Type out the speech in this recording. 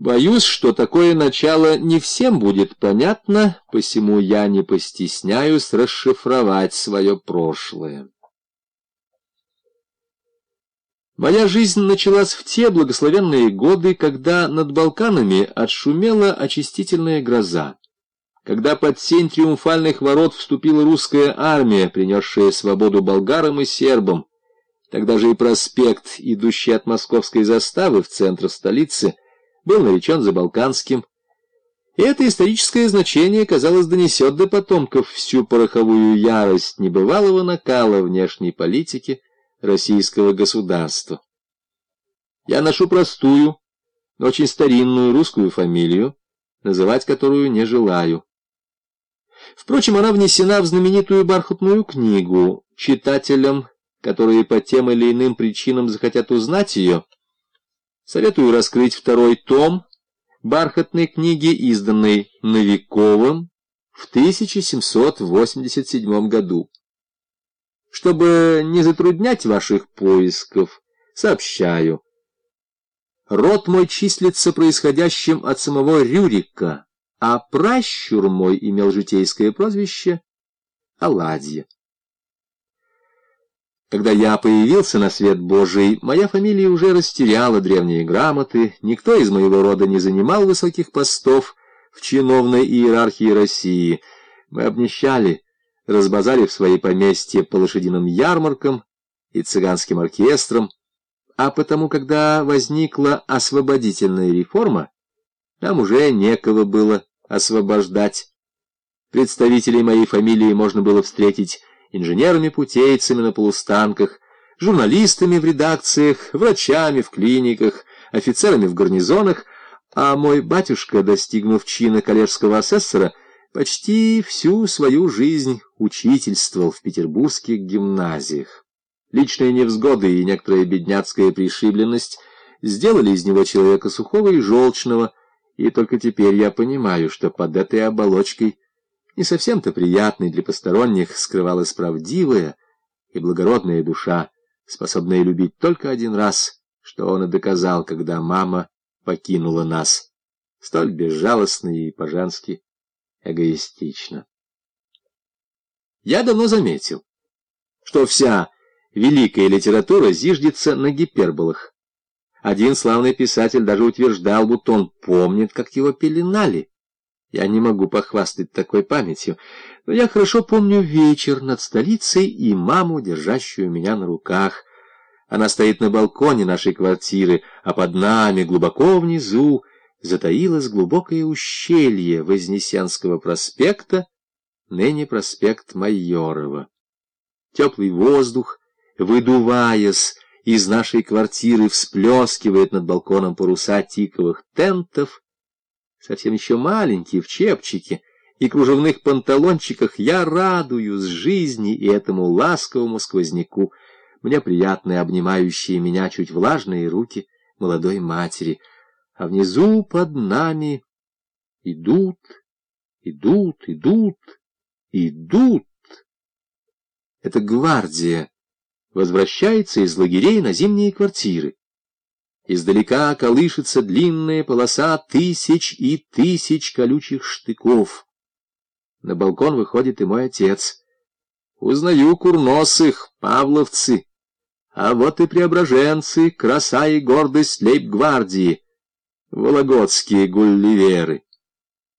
Боюсь, что такое начало не всем будет понятно, посему я не постесняюсь расшифровать свое прошлое. Моя жизнь началась в те благословенные годы, когда над Балканами отшумела очистительная гроза, когда под сень триумфальных ворот вступила русская армия, принесшая свободу болгарам и сербам, тогда же и проспект, идущий от московской заставы в центр столицы, был наречен Забалканским, и это историческое значение, казалось, донесет до потомков всю пороховую ярость небывалого накала внешней политики российского государства. Я ношу простую, но очень старинную русскую фамилию, называть которую не желаю. Впрочем, она внесена в знаменитую бархатную книгу. Читателям, которые по тем или иным причинам захотят узнать ее, Советую раскрыть второй том бархатной книги, изданной Новиковым в 1787 году. Чтобы не затруднять ваших поисков, сообщаю. Род мой числится происходящим от самого Рюрика, а пращур мой имел житейское прозвище Аладья. Когда я появился на свет Божий, моя фамилия уже растеряла древние грамоты, никто из моего рода не занимал высоких постов в чиновной иерархии России. Мы обнищали, разбазарив свои поместья по лошадиным ярмаркам и цыганским оркестрам, а потому, когда возникла освободительная реформа, нам уже некого было освобождать. Представителей моей фамилии можно было встретить инженерами-путейцами на полустанках, журналистами в редакциях, врачами в клиниках, офицерами в гарнизонах, а мой батюшка, достигнув чина коллежского асессора, почти всю свою жизнь учительствовал в петербургских гимназиях. Личные невзгоды и некоторая бедняцкая пришибленность сделали из него человека сухого и желчного, и только теперь я понимаю, что под этой оболочкой не совсем-то приятной для посторонних скрывалась правдивая и благородная душа, способная любить только один раз, что он и доказал, когда мама покинула нас, столь безжалостно и по-женски эгоистично. Я давно заметил, что вся великая литература зиждется на гиперболах. Один славный писатель даже утверждал, будто он помнит, как его пеленали. Я не могу похвастать такой памятью, но я хорошо помню вечер над столицей и маму, держащую меня на руках. Она стоит на балконе нашей квартиры, а под нами, глубоко внизу, затаилось глубокое ущелье Вознесенского проспекта, ныне проспект Майорова. Теплый воздух, выдуваясь, из нашей квартиры всплескивает над балконом паруса тиковых тентов, совсем еще маленький, в чепчике и кружевных панталончиках, я радуюсь жизни и этому ласковому сквозняку. Мне приятны обнимающие меня чуть влажные руки молодой матери, а внизу под нами идут, идут, идут, идут. Это гвардия возвращается из лагерей на зимние квартиры. Издалека колышется длинная полоса тысяч и тысяч колючих штыков. На балкон выходит и мой отец. Узнаю курносых, павловцы. А вот и преображенцы, краса и гордость лейб-гвардии, вологодские гулливеры.